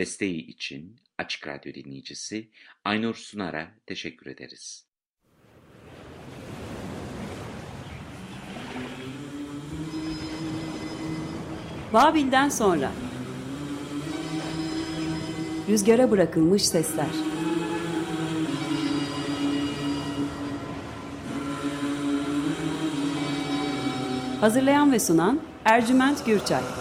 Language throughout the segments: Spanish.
Desteği için Açık Radyo dinleyicisi Aynur Sunar'a teşekkür ederiz. Babil'den sonra. Rüzgara bırakılmış sesler. Hazırlayan ve sunan Ercüment Gürçay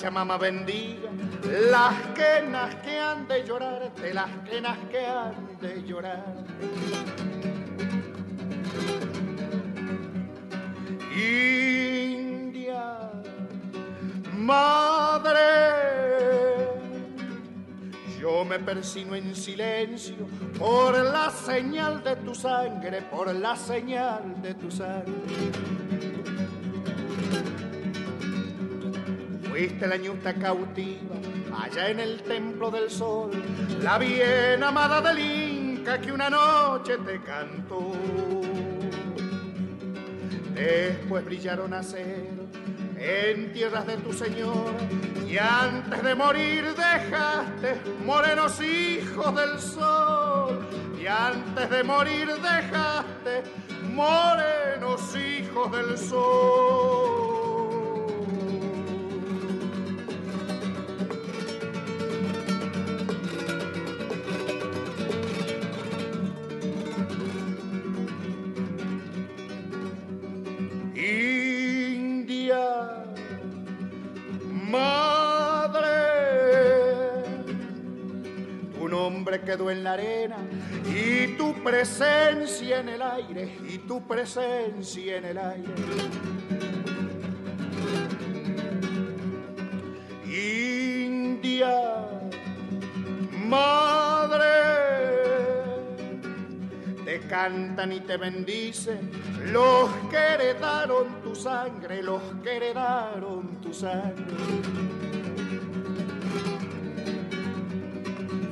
Pachamama bendiga las quenas que han de llorar, de las quenas que han de llorar. India, madre, yo me persino en silencio por la señal de tu sangre, por la señal de tu sangre. Fuiste la ñusta cautiva allá en el templo del sol, la bien amada del Inca que una noche te cantó. Después brillaron a cero en tierras de tu Señor y antes de morir dejaste morenos hijos del sol y antes de morir dejaste morenos hijos del sol. Quedó en la arena y tu presencia en el aire, y tu presencia en el aire. India, madre, te cantan y te bendicen los que heredaron tu sangre, los que heredaron tu sangre.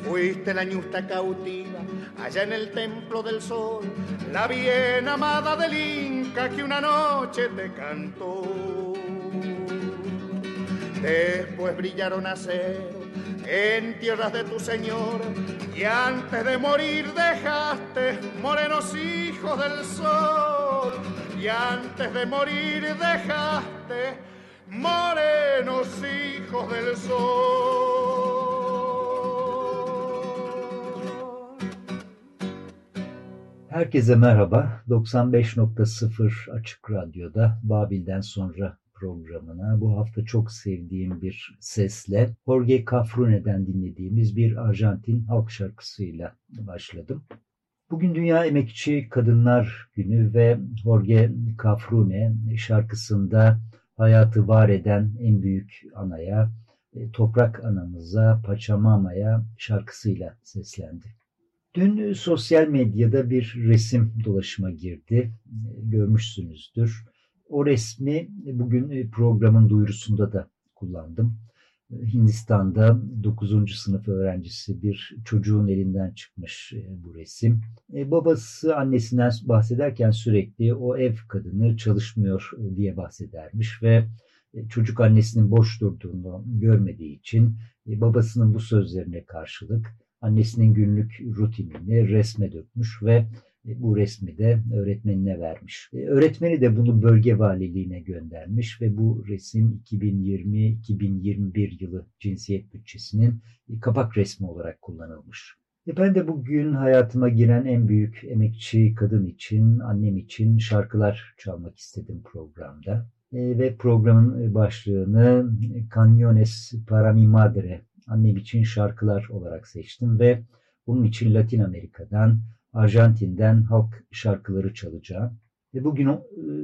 Fuiste la ñusta cautiva allá en el templo del sol, la bien amada del Inca que una noche te cantó. Después brillaron a cero en tierras de tu Señor y antes de morir dejaste morenos hijos del sol y antes de morir dejaste morenos hijos del sol. Herkese merhaba. 95.0 Açık Radyo'da Babil'den sonra programına bu hafta çok sevdiğim bir sesle Jorge Cafrune'den dinlediğimiz bir Arjantin halk şarkısıyla başladım. Bugün Dünya Emekçi Kadınlar Günü ve Jorge Cafrune şarkısında hayatı var eden en büyük anaya, e, toprak anamıza, Pachamama'ya şarkısıyla seslendi. Dün sosyal medyada bir resim dolaşıma girdi. Görmüşsünüzdür. O resmi bugün programın duyurusunda da kullandım. Hindistan'da 9. sınıf öğrencisi bir çocuğun elinden çıkmış e, bu resim. E, babası annesinden bahsederken sürekli o ev kadını çalışmıyor e, diye bahsedermiş ve çocuk annesinin boş durduğunu görmediği için babasının bu sözlerine karşılık annesinin günlük rutinini resme dökmüş ve e, bu resmi de öğretmenine vermiş. E, öğretmeni de bunu bölge valiliğine göndermiş ve bu resim 2020-2021 yılı cinsiyet bütçesinin kapak resmi olarak kullanılmış. E ben de bugün hayatıma giren en büyük emekçi kadın için, annem için şarkılar çalmak istedim programda. E, ve programın başlığını Canyones para madre, annem için şarkılar olarak seçtim ve bunun için Latin Amerika'dan, Arjantin'den halk şarkıları çalacağım. Ve bugün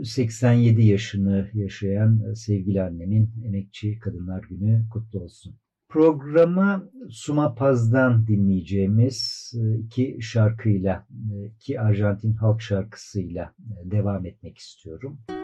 87 yaşını yaşayan sevgili annemin Emekçi Kadınlar Günü kutlu olsun. Programa Suma Paz'dan dinleyeceğimiz e, iki şarkıyla, e, iki Arjantin halk şarkısıyla e, devam etmek istiyorum. sembrado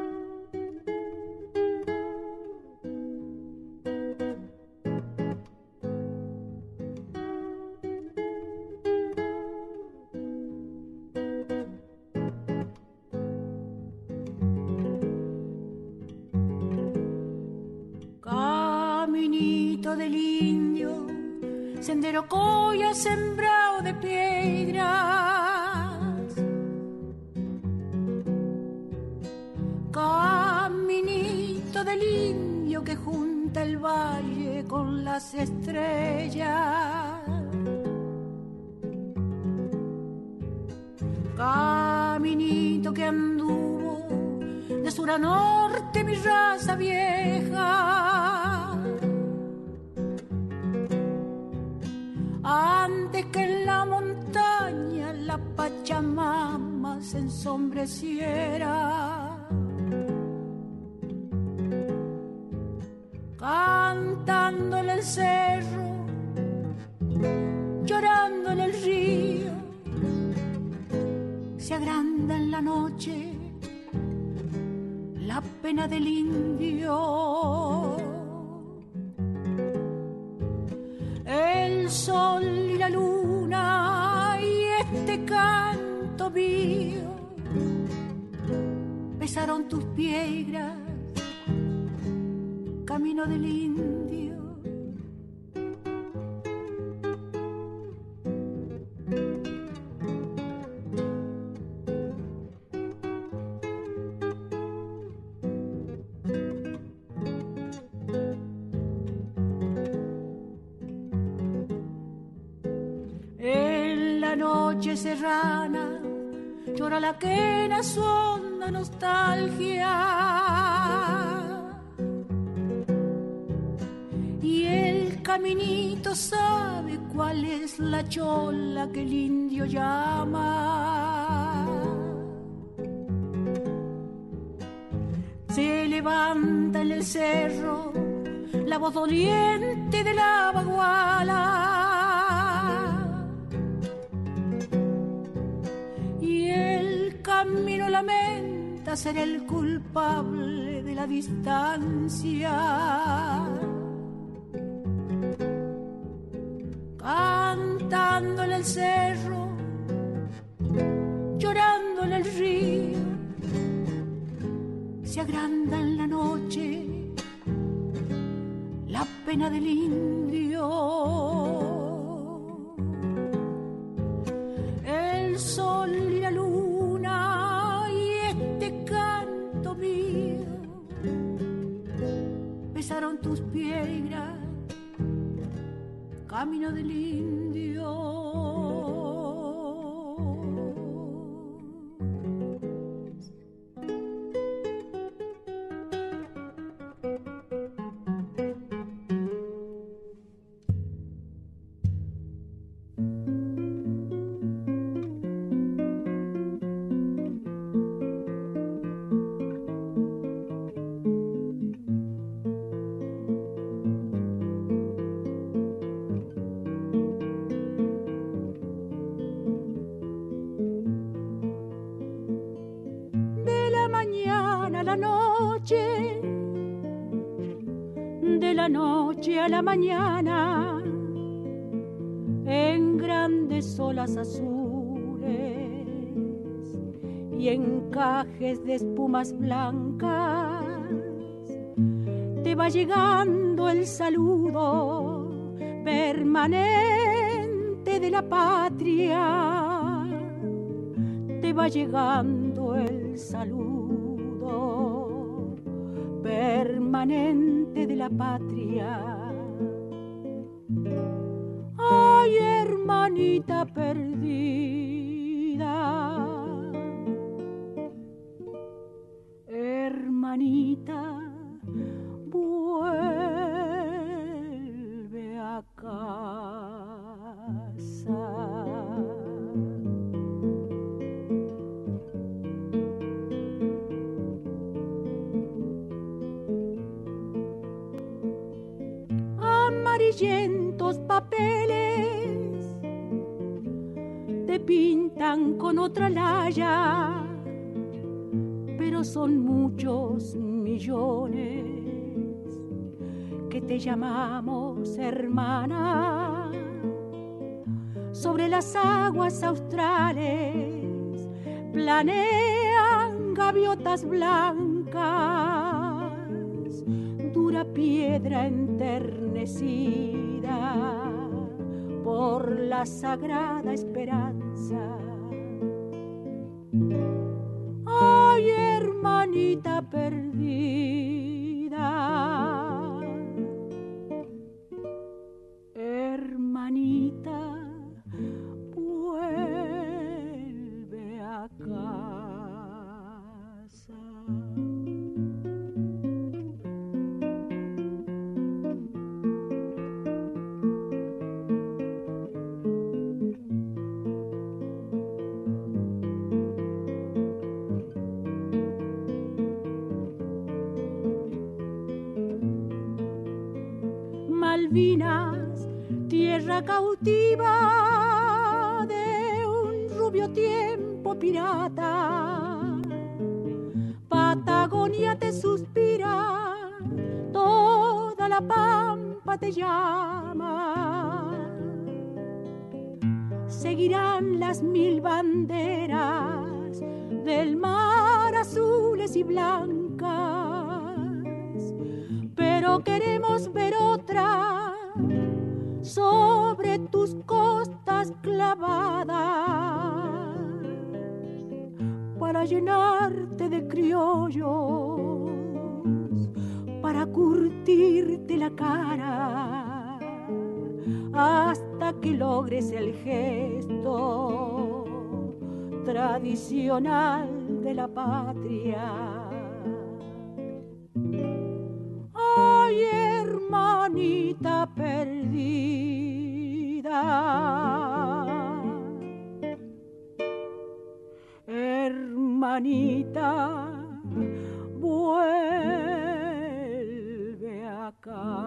tus piedras, camino del indio. noche serrana llora la quena nostalgia. Y el caminito sabe cuál es la chola que el indio llama. Se levanta en el cerro la voz doliente de la baguala camino lamenta ser el culpable de la distancia. Cantando en el cerro, llorando en el río, se agranda en la noche la pena del indio. Tus piedras, camino del indio. Mañana en grandes olas azules y encajes de espumas blancas te va llegando el saludo permanente de la patria. Te va llegando el saludo permanente de la patria hermanita perdida. Son muchos millones que te llamamos hermana. Sobre las aguas australes planean gaviotas blancas, dura piedra enternecida por la sagrada esperanza. Ay, hermanita perdida, pirata. Patagonia te suspira, toda la pampa te llama. Seguirán las mil banderas del mar azules y blancas pero queremos ver otra sobre tus costas clavadas para llenarte de criollos, para curtirte la cara hasta que logres el gesto tradicional de la patria. Ay, hermanita perdida. Hermanita, vuelve a casa.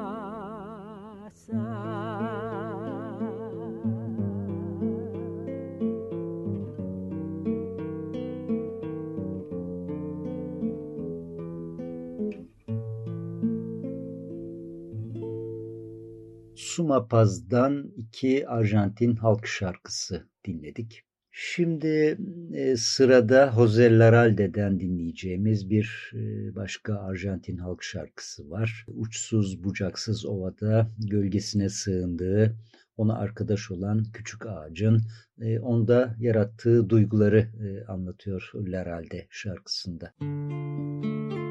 Sumapaz'dan iki Arjantin halk şarkısı dinledik. Şimdi e, sırada Jose Laralde'den dinleyeceğimiz bir e, başka Arjantin halk şarkısı var. Uçsuz bucaksız ovada gölgesine sığındığı, ona arkadaş olan küçük ağacın e, onda yarattığı duyguları e, anlatıyor Laralde şarkısında. No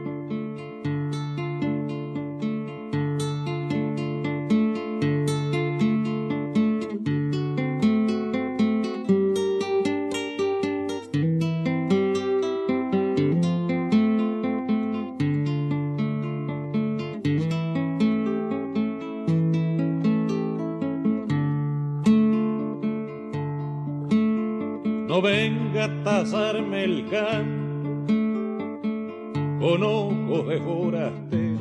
con ojos de forastero,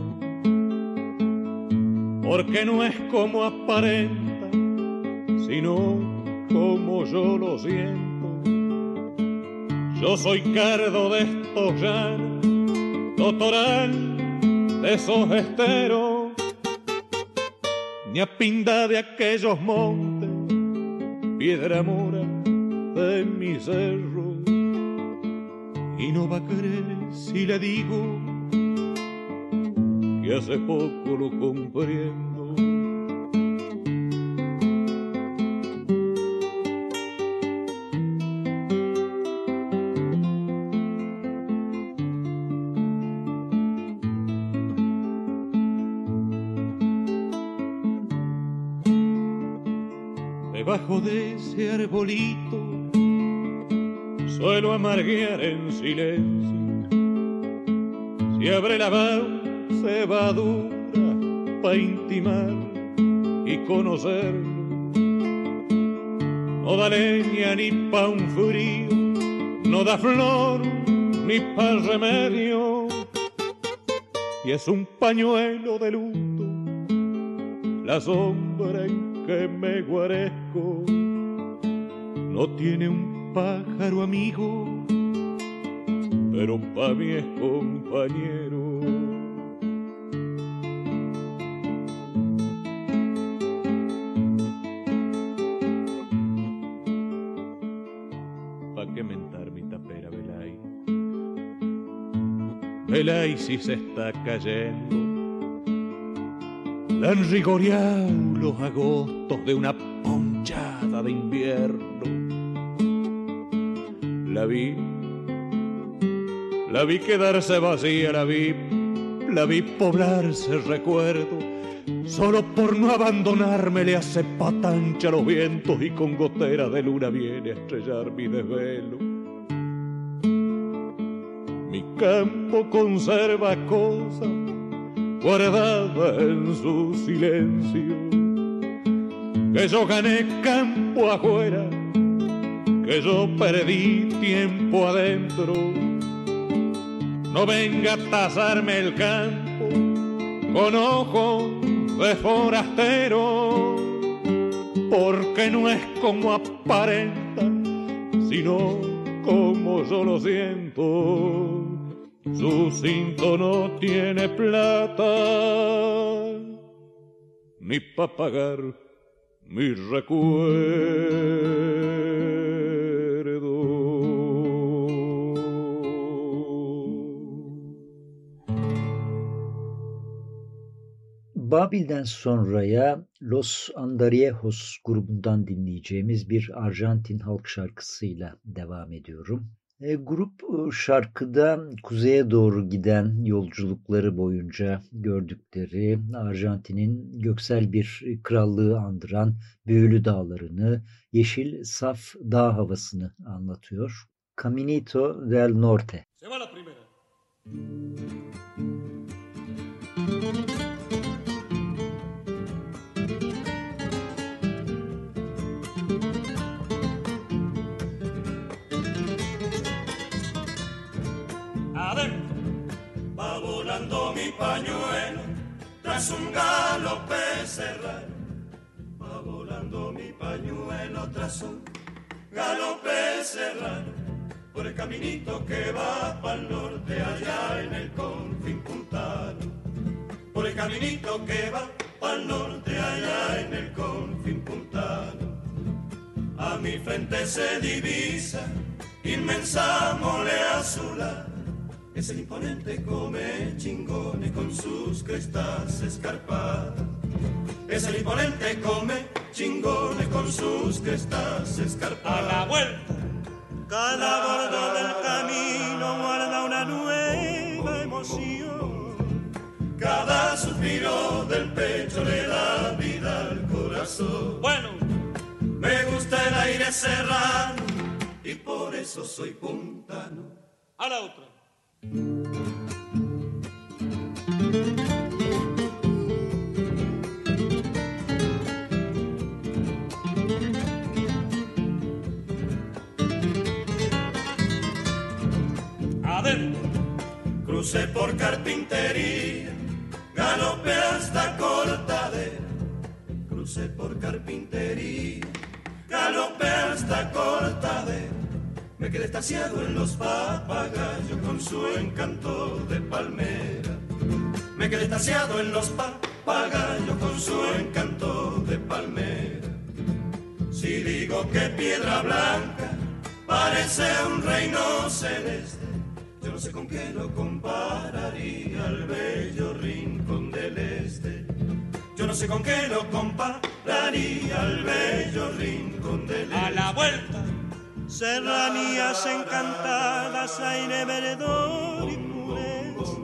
porque no es como aparenta, sino como yo lo siento. Yo soy cardo de estos llanos, totoral de esos esteros, ni a pinda de aquellos montes, piedra mora de mi cerro y no va a creer si le digo que hace poco lo comprendo. debajo de ese arbolito suelo amarguear en silencio. Si abre la cebadura pa' intimar y conocerlo. No da leña ni pa' un frío, no da flor ni pa' remedio. Y es un pañuelo de luto, la sombra en que me guarezco. No tiene un pájaro amigo, pero pa' mí es compañero. el si se está cayendo. La han rigoreado los agostos de una ponchada de invierno. La vi, la vi quedarse vacía, la vi, la vi poblarse recuerdo. Solo por no abandonarme le hace patancha los vientos y con gotera de luna viene a estrellar mi desvelo campo conserva cosas guardadas en su silencio. Que yo gané campo afuera, que yo perdí tiempo adentro. No venga a tasarme el campo con ojos de forastero, porque no es como aparenta, sino como yo lo siento. Su cinto no tiene plata ni para pagar mi recuerdo. Babil'den sonraya Los Andariejos grubundan dinleyeceğimiz bir Arjantin halk şarkısıyla devam ediyorum. E, grup e, şarkıda kuzeye doğru giden yolculukları boyunca gördükleri Arjantin'in göksel bir krallığı andıran büyülü dağlarını, yeşil saf dağ havasını anlatıyor. Caminito del Norte. Se va la primera. Tras un galope serrano. Va volando mi pañuelo tras un galope serrano. Por el caminito que va para el norte allá en el confín puntano. Por el caminito que va para el norte allá en el confín puntano. A mi frente se divisa inmensa mole azulada es el imponente come chingones con sus crestas escarpadas. Es el imponente come chingones con sus crestas escarpadas. A la vuelta. Cada bordo del camino guarda una nueva emoción. Cada suspiro del pecho le da vida al corazón. Bueno. Me gusta el aire serrano y por eso soy puntano. A la otra. Adentro. Crucé por carpintería, galopé hasta cortadera. Crucé por carpintería, galopé hasta cortadera me quedé estaciado en los papagayos con su encanto de palmera. Me quedé estaciado en los papagayos con su encanto de palmera. Si digo que piedra blanca parece un reino celeste, yo no sé con qué lo compararía al bello rincón del este. Yo no sé con qué lo compararía al bello rincón del este. A la vuelta serranías encantadas, aire veredor y pureza.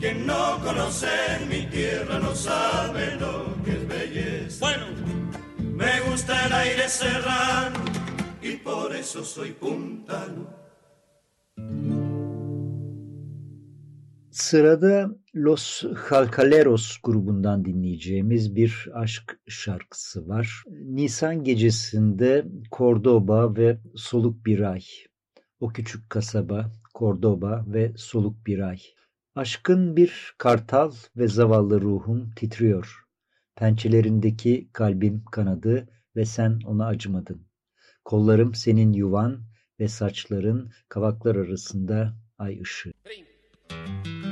Quien no conoce mi tierra no sabe lo que es belleza. Bueno, me gusta el aire serrano y por eso soy puntano. Sırada Los Halcaleros grubundan dinleyeceğimiz bir aşk şarkısı var. Nisan gecesinde Cordoba ve Soluk Bir Ay. O küçük kasaba, Cordoba ve Soluk Bir Ay. Aşkın bir kartal ve zavallı ruhum titriyor. Pençelerindeki kalbim kanadı ve sen ona acımadın. Kollarım senin yuvan ve saçların kavaklar arasında ay ışığı. Se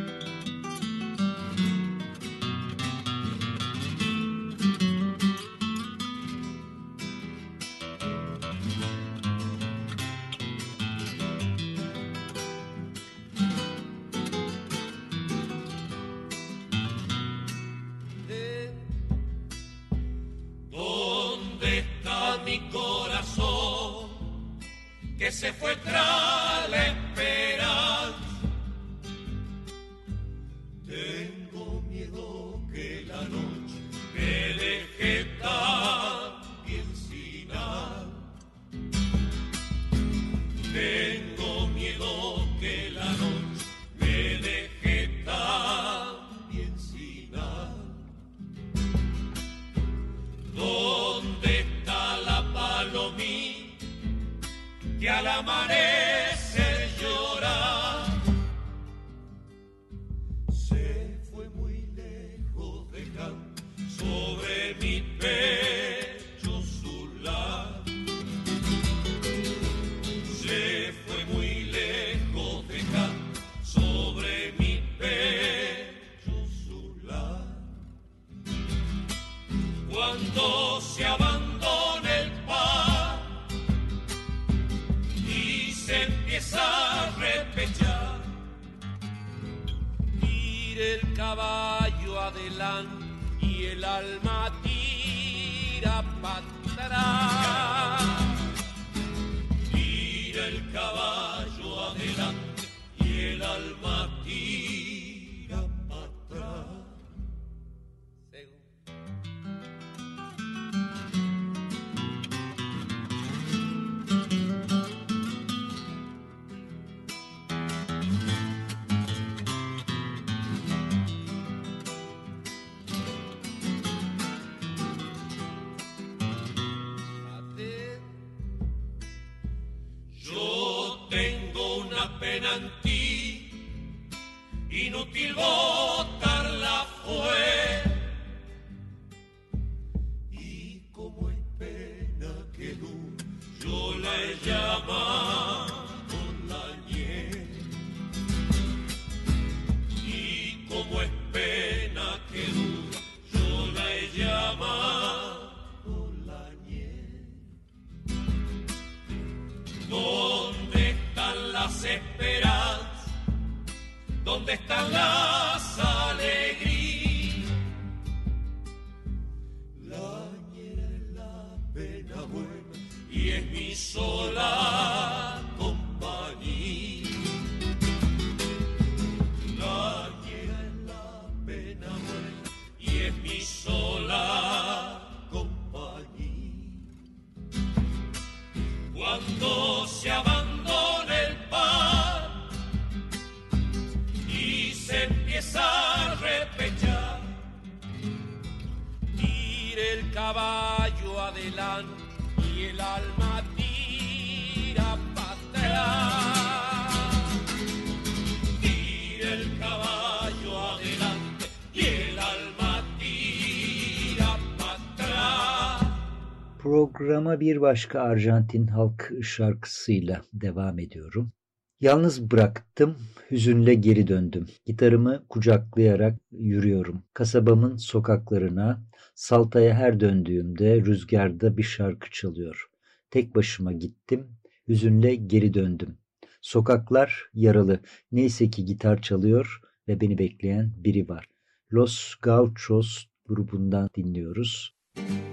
Programa bir başka Arjantin halk şarkısıyla devam ediyorum. Yalnız bıraktım, hüzünle geri döndüm. Gitarımı kucaklayarak yürüyorum. Kasabamın sokaklarına, Salta'ya her döndüğümde rüzgarda bir şarkı çalıyor. Tek başıma gittim, hüzünle geri döndüm. Sokaklar yaralı, neyse ki gitar çalıyor ve beni bekleyen biri var. Los Gauchos grubundan dinliyoruz. Menos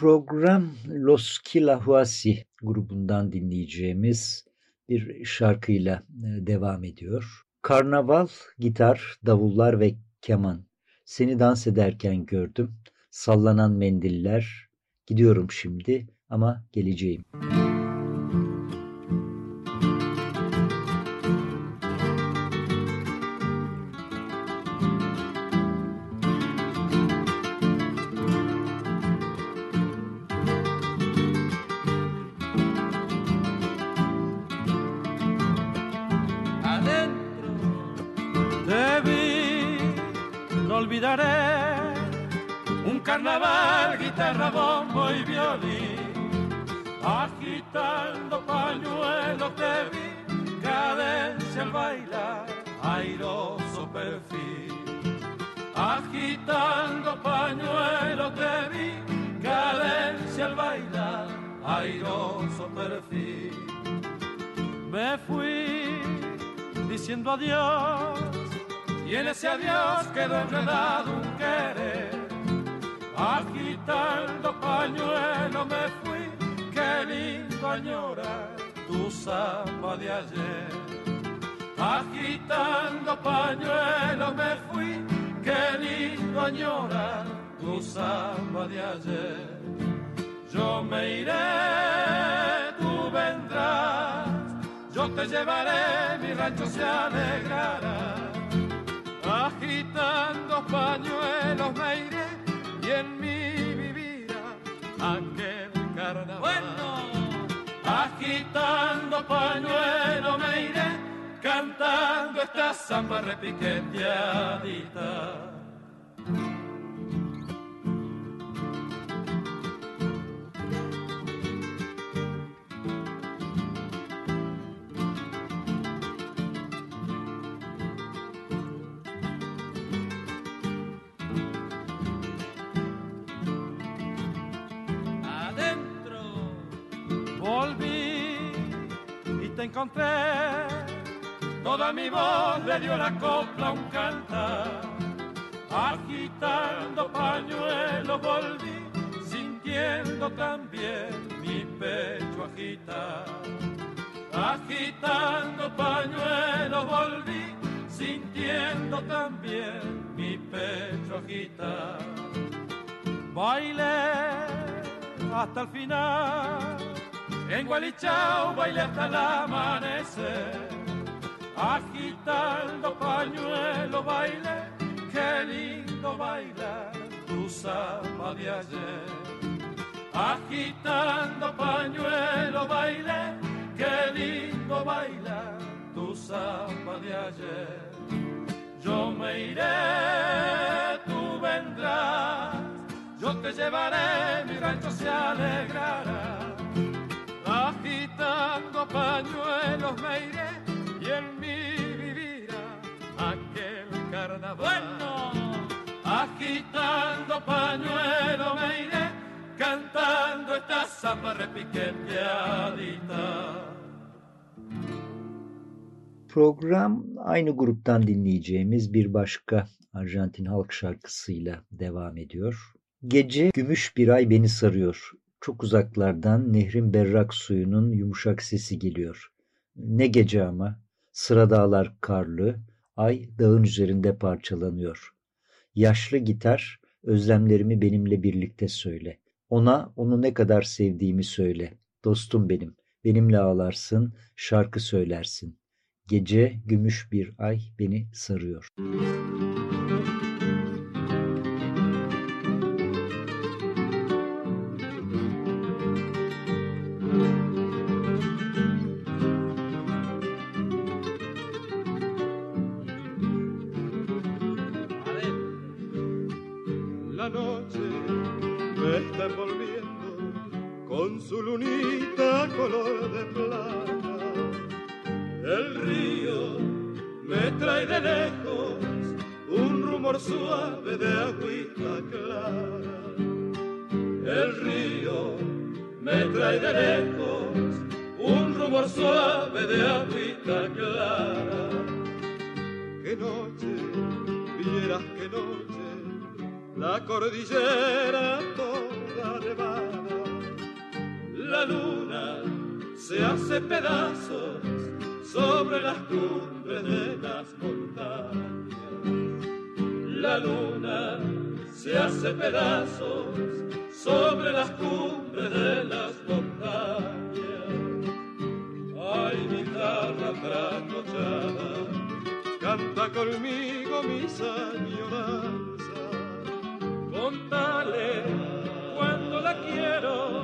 Program Los Kilahuasi grubundan dinleyeceğimiz bir şarkıyla e, devam ediyor. Karnaval, gitar, davullar ve keman. Seni dans ederken gördüm. Sallanan mendiller. Gidiyorum şimdi ama geleceğim. adentro adiós quedó enredado un querer. Agitando pañuelo me fui, qué lindo añorar tu samba de ayer. Agitando pañuelo me fui, qué lindo añorar tu samba de ayer. Yo me iré, tú vendrás, yo te llevaré, mi rancho se alegrará. Agitando pañuelos me iré y en mí vivirá aquel carnaval. Agitando pañuelos me iré, cantando esta samba repiqueteadita. Encontré. Toda mi voz le dio la copla un cantar. Agitando pañuelo volví, sintiendo también mi pecho agitar. Agitando pañuelo volví, sintiendo también mi pecho agitar. Bailé hasta el final. En Gualichao bailé hasta el amanecer. Agitando pañuelo bailé, qué lindo bailar tu samba de ayer. Agitando pañuelo bailé, qué lindo bailar tu samba de ayer. Yo me iré, tú vendrás, yo te llevaré, mi rancho se alegrará. Agitando pañuelos me iré y en mí vivirá aquel carnaval. Bueno, agitando pañuelos me iré, cantando esta zapa repiqueteadita. Program aynı gruptan dinleyeceğimiz bir başka Arjantin halk şarkısıyla devam ediyor. Gece gümüş bir ay beni sarıyor. Çok uzaklardan nehrin berrak suyunun yumuşak sesi geliyor. Ne gece ama, sıra dağlar karlı, ay dağın üzerinde parçalanıyor. Yaşlı gitar, özlemlerimi benimle birlikte söyle. Ona onu ne kadar sevdiğimi söyle. Dostum benim, benimle ağlarsın, şarkı söylersin. Gece gümüş bir ay beni sarıyor. La cordillera toda nevada. La luna se hace pedazos sobre las cumbres de las montañas. La luna se hace pedazos sobre las cumbres de las montañas. Ay, guitarra trasnochada, canta conmigo mis añoranzas. Contale cuando la quiero,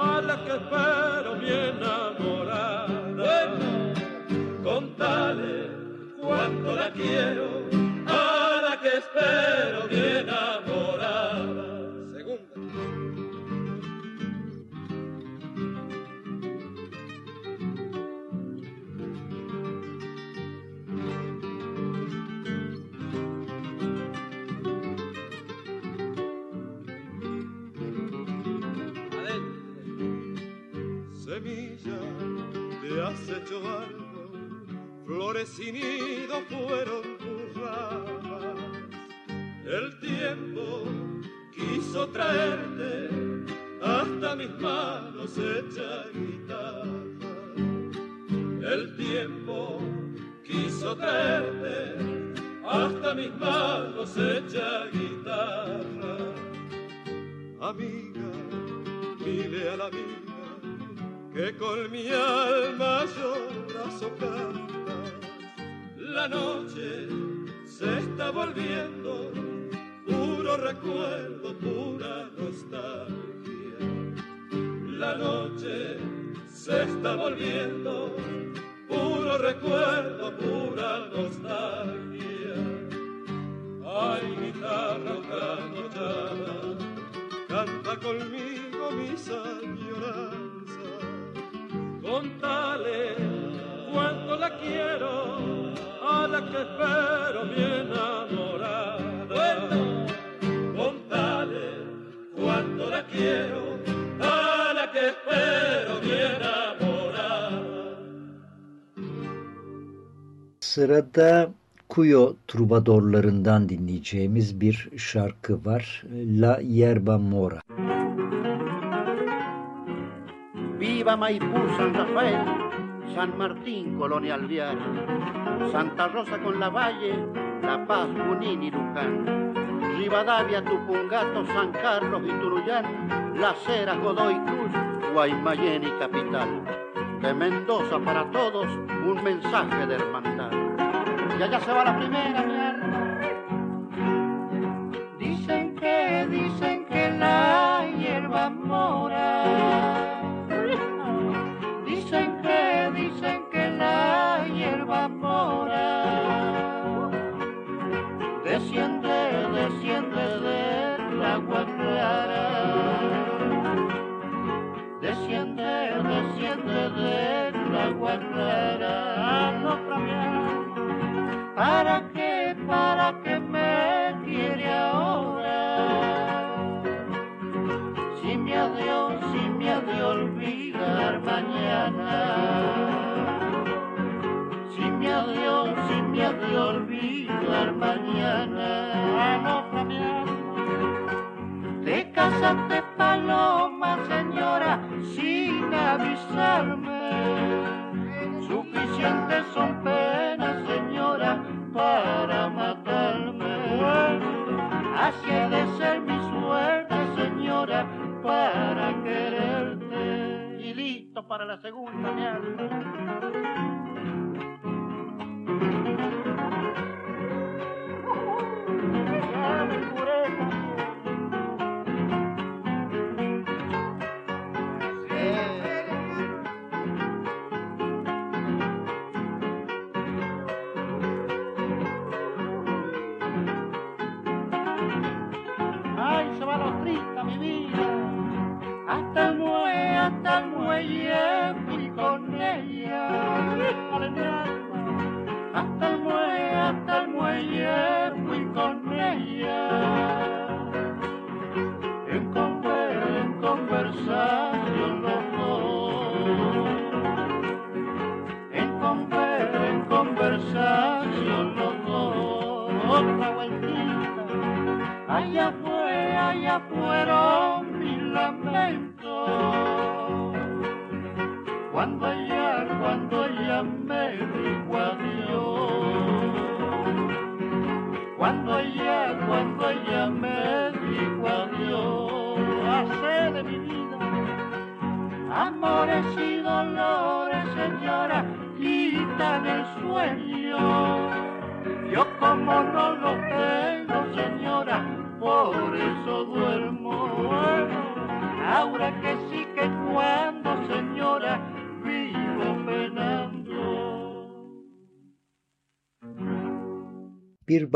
a la que espero mi enamorada contale cuánto la quiero, a la que espero bien enamorada. Flores sin nido fueron tus ramas. El tiempo quiso traerte hasta mis manos hecha guitarra. El tiempo quiso traerte hasta mis manos hecha guitarra. Amiga, dile a la amiga que con mi alma lloras o. La noche se está volviendo puro recuerdo, pura nostalgia. La noche se está volviendo puro recuerdo, pura nostalgia. Ay, guitarra trasnochada, canta conmigo mis añoranzas contale cuánto la quiero, a la que espero mi enamorada. Bueno, contale cuánto la quiero, a la que espero mi enamorada. Sırada Kuyo Trubadorlarından dinleyeceğimiz bir şarkı var. La Yerba Mora. Viva Maipú, San Rafael, San Martín, Colonia Alvear, Santa Rosa con la Valle, La Paz, Junín y Luján, Rivadavia, Tupungato, San Carlos y Turuyán, Las Heras, Godoy Cruz, Guaymallén y Capital. De Mendoza para todos un mensaje de hermandad. Y allá se va la primera, No ¿Para qué, para qué me quiere ahora? Si me ha de, si me ha de olvidar mañana. Si me ha de, si me ha de olvidar mañana. No, mi Te casaste paloma, señora, sin avisarme. Suficientes son penas, señora, para matarme. Así de ser mi suerte, señora, para quererte. Y listo para la segunda, mi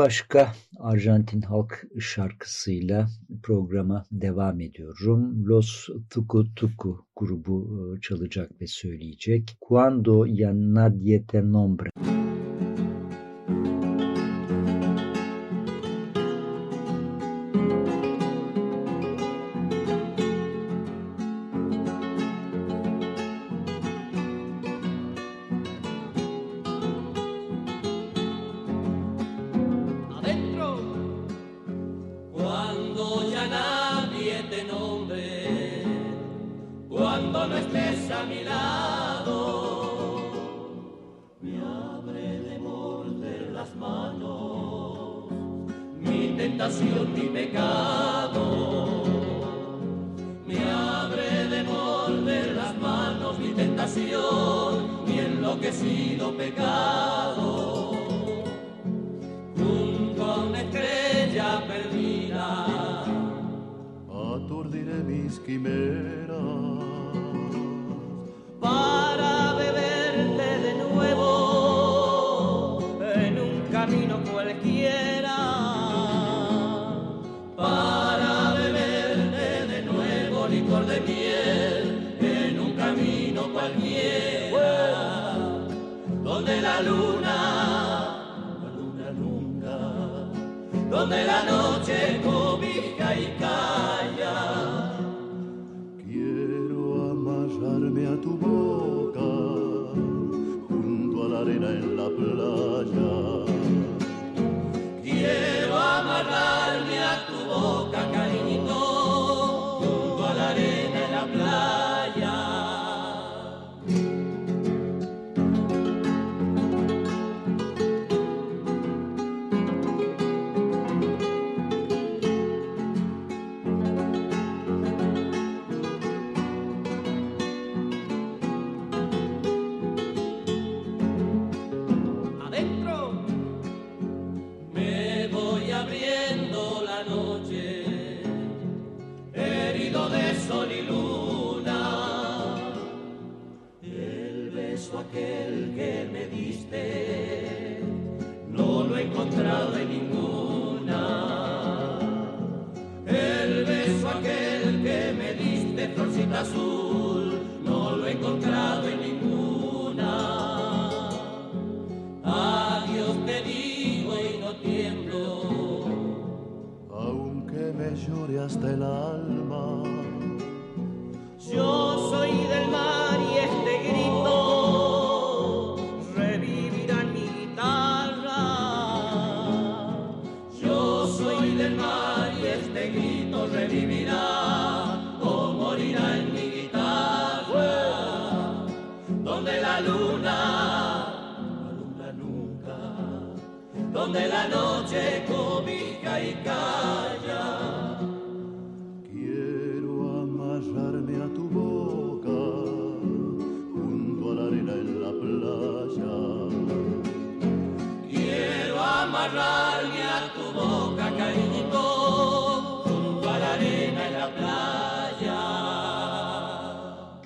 başka Arjantin halk şarkısıyla programa devam ediyorum. Los Tucu Tucu grubu e, çalacak ve söyleyecek. Cuando ya nadie te nombre.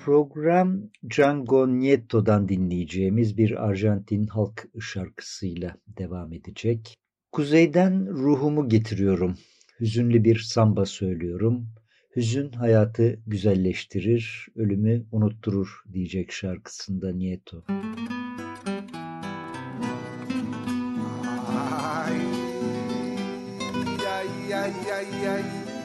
Program Django Nieto'dan dinleyeceğimiz bir Arjantin halk şarkısıyla devam edecek. Kuzeyden ruhumu getiriyorum. Hüzünlü bir samba söylüyorum. Hüzün hayatı güzelleştirir, ölümü unutturur diyecek şarkısında Nieto. Ay, ay, ay, ay, ay.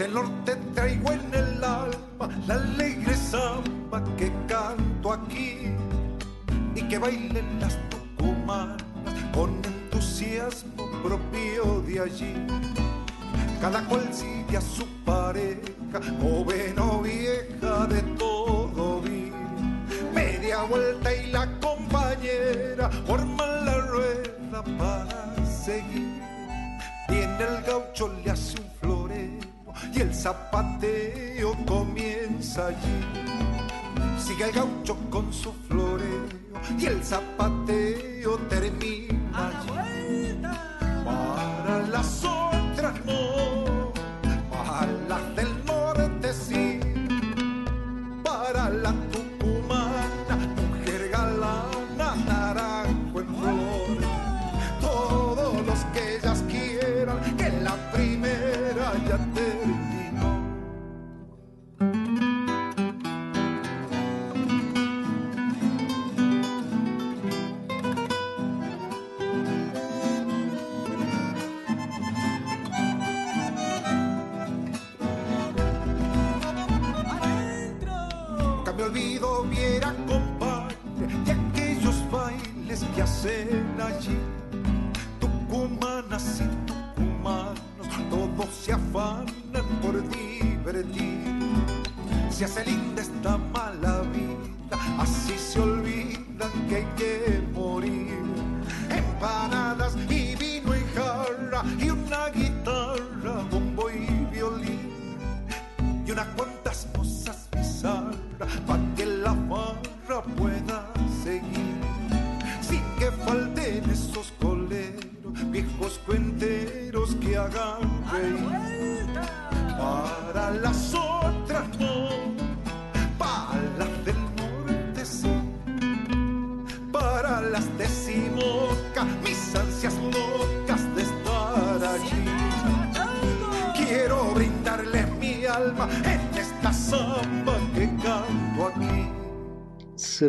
Desde el norte traigo en el alma la alegre samba que canto aquí y que bailen las tucumanas con entusiasmo propio de allí. Cada cual sigue a su pareja, joven o vieja, de todo vi. Media vuelta y la compañera forman la rueda para seguir. Viene el gaucho, le hace un y el zapateo comienza allí. Sigue el gaucho con su floreo y el zapateo termina allí. Para las otras no,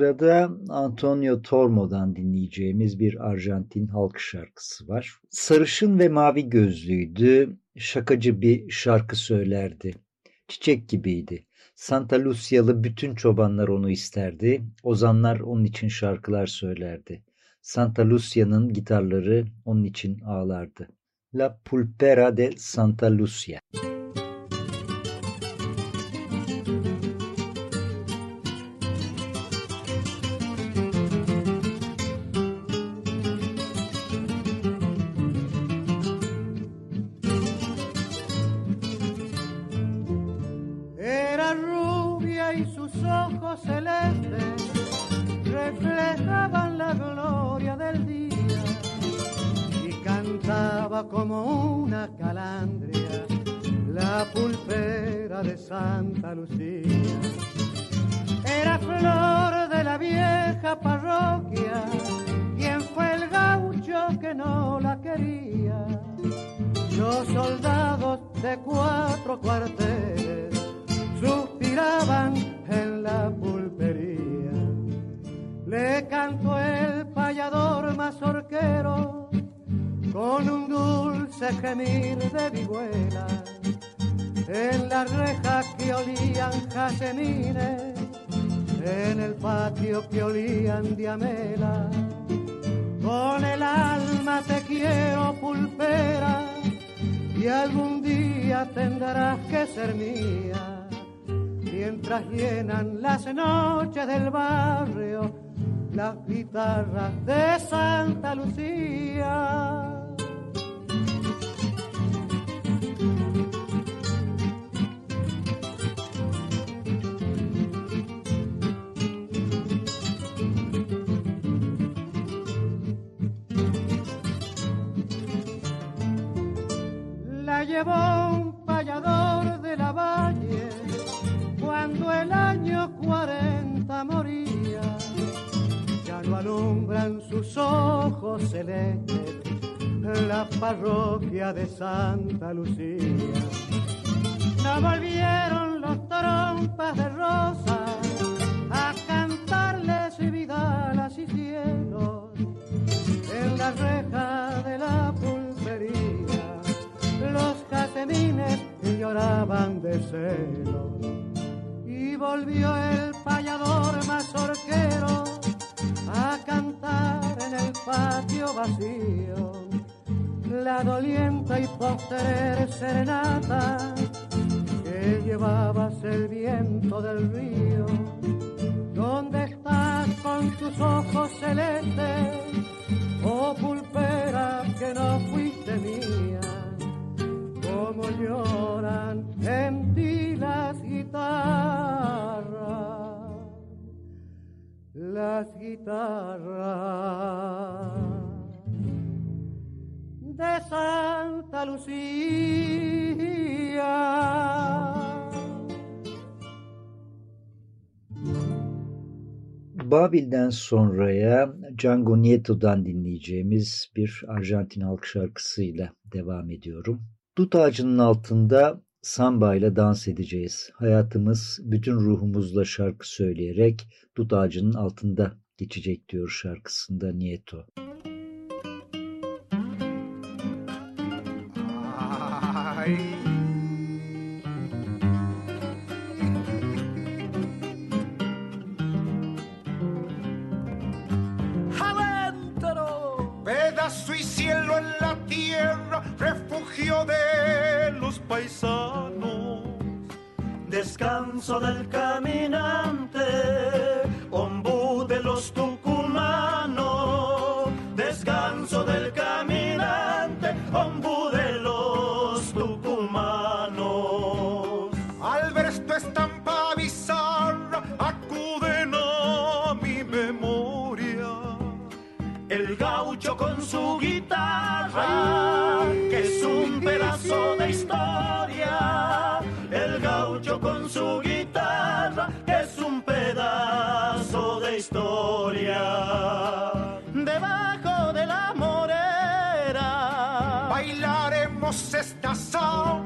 Sırada Antonio Tormo'dan dinleyeceğimiz bir Arjantin halk şarkısı var. Sarışın ve mavi gözlüydü, şakacı bir şarkı söylerdi. Çiçek gibiydi. Santa Lucia'lı bütün çobanlar onu isterdi. Ozanlar onun için şarkılar söylerdi. Santa Lucia'nın gitarları onun için ağlardı. La Pulpera de Santa Lucia. Era olían diamela. Con el alma te quiero pulpera y algún día tendrás que ser mía. Mientras llenan las noches del barrio las guitarras de Santa Lucía. Sus ojos celestes la parroquia de Santa Lucía. No volvieron los trompas de rosa a cantarles vidalas y cielos en la reja de la pulpería. Los casemines lloraban de celos y volvió el payador mazorquero a cantar en el patio vacío la dolienta y postrer serenata que llevabas el viento del río. ¿Dónde estás con tus ojos celestes, oh pulpera que no fuiste mía? Cómo lloran en ti las guitarras, las guitarras de Santa Lucía. Babil'den sonraya Django Nieto'dan dinleyeceğimiz bir Arjantin halk şarkısıyla devam ediyorum. Dut ağacının altında samba ile dans edeceğiz. Hayatımız bütün ruhumuzla şarkı söyleyerek dut ağacının altında geçecek diyor şarkısında Nieto. Ay. Y cielo en la tierra, refugio de los paisanos. Descanso del caminante, que es un pedazo de historia. El gaucho con su guitarra, que es un pedazo de historia. Debajo de la morera, Bailaremos esta samba.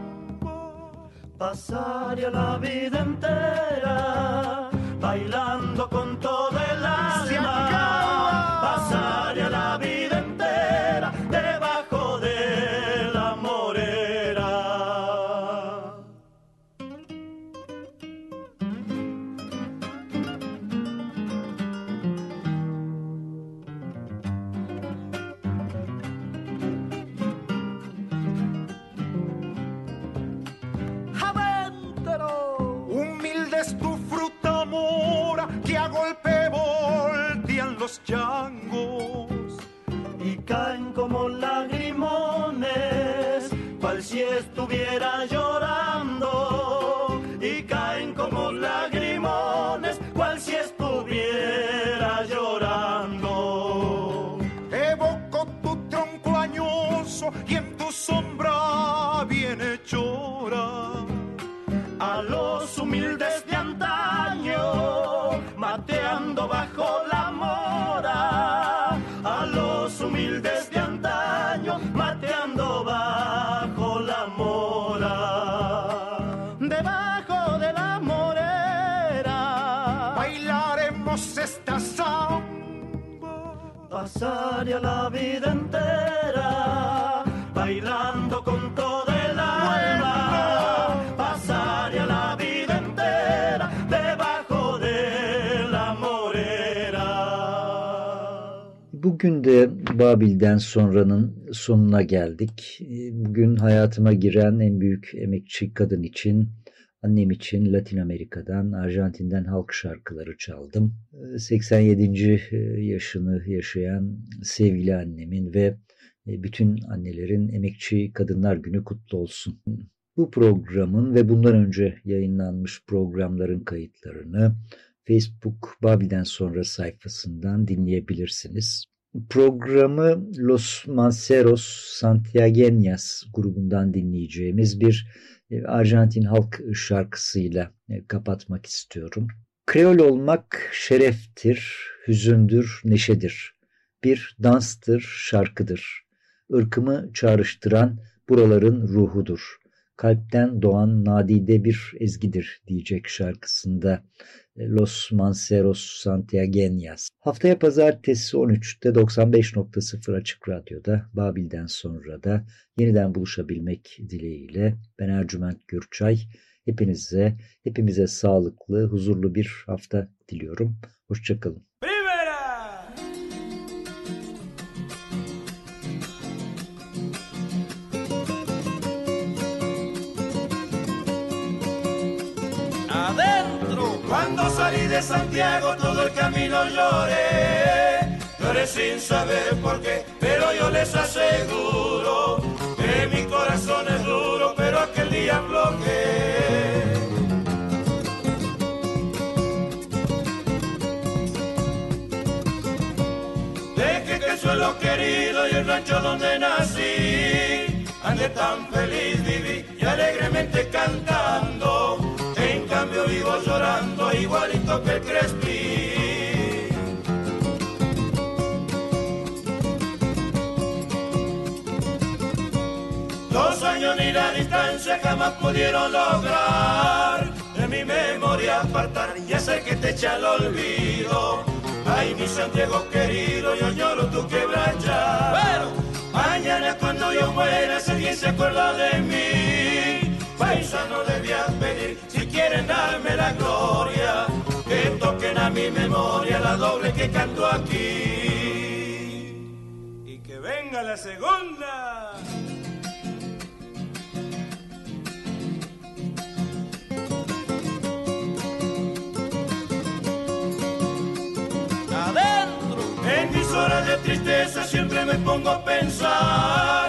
pasaría la vida entera bailando estuviera llorando. Pasaría la vida entera bailando con todo el alma. Pasaría la vida entera debajo de la morera. Bugün de Babil'den sonranın sonuna geldik. Bugün hayatıma giren en büyük emekçi kadın için Annem için Latin Amerika'dan, Arjantin'den halk şarkıları çaldım. 87. E, yaşını yaşayan sevgili annemin ve e, bütün annelerin Emekçi Kadınlar Günü kutlu olsun. Bu programın ve bundan önce yayınlanmış programların kayıtlarını Facebook Babil'den sonra sayfasından dinleyebilirsiniz. Programı Los Manceros Santiagueñas grubundan dinleyeceğimiz bir Arjantin halk şarkısıyla e, kapatmak istiyorum. Kreol olmak şereftir, hüzündür, neşedir. Bir danstır, şarkıdır. Irkımı çağrıştıran buraların ruhudur kalpten doğan nadide bir ezgidir diyecek şarkısında Los Manceros Santiagueñas. Haftaya pazartesi 13'te 95.0 Açık Radyo'da Babil'den sonra da yeniden buluşabilmek dileğiyle ben Ercüment Gürçay. Hepinize, hepimize sağlıklı, huzurlu bir hafta diliyorum. Hoşçakalın. Todo el camino lloré, lloré sin saber por qué, pero yo les aseguro que mi corazón es duro, pero aquel día bloqueé. Deje que el suelo querido y el rancho donde nací, ande tan feliz viví y alegremente cantando vivo llorando igualito que el Crespi. Dos años ni la distancia jamás pudieron lograr de mi memoria apartar y hacer que te eche al olvido. Ay, mi Santiago querido, yo lloro tu quebracha. Pero mañana cuando yo muera, si alguien se acuerda de mí, paisano debía pedir quieren darme la gloria, que toquen a mi memoria la doble que canto aquí. Y que venga la segunda. Adentro. En mis horas de tristeza siempre me pongo a pensar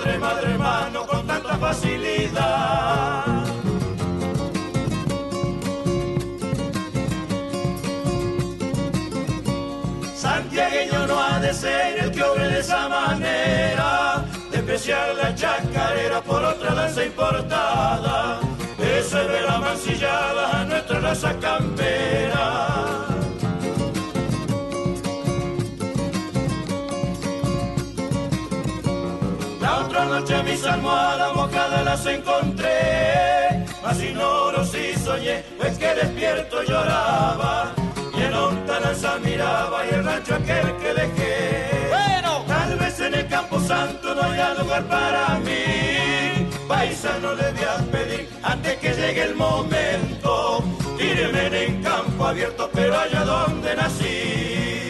padre, madre, hermano, con tanta facilidad. Santiagueño no ha de ser el que obre de esa manera, despreciar la chacarera por otra lanza importada, ese ve la mancillada a nuestra raza campera. Almohadas mojadas las encontré, mas ignoro si soñé, pues que despierto lloraba, y en lontananza miraba y el rancho aquel que dejé. Bueno, tal vez en el Campo Santo no haya lugar para mí, paisano le voy a pedir antes que llegue el momento, tíreme en campo abierto, pero allá donde nací.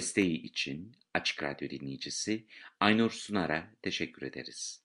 Desteği için Açık Radyo dinleyicisi Aynur Sunar'a teşekkür ederiz.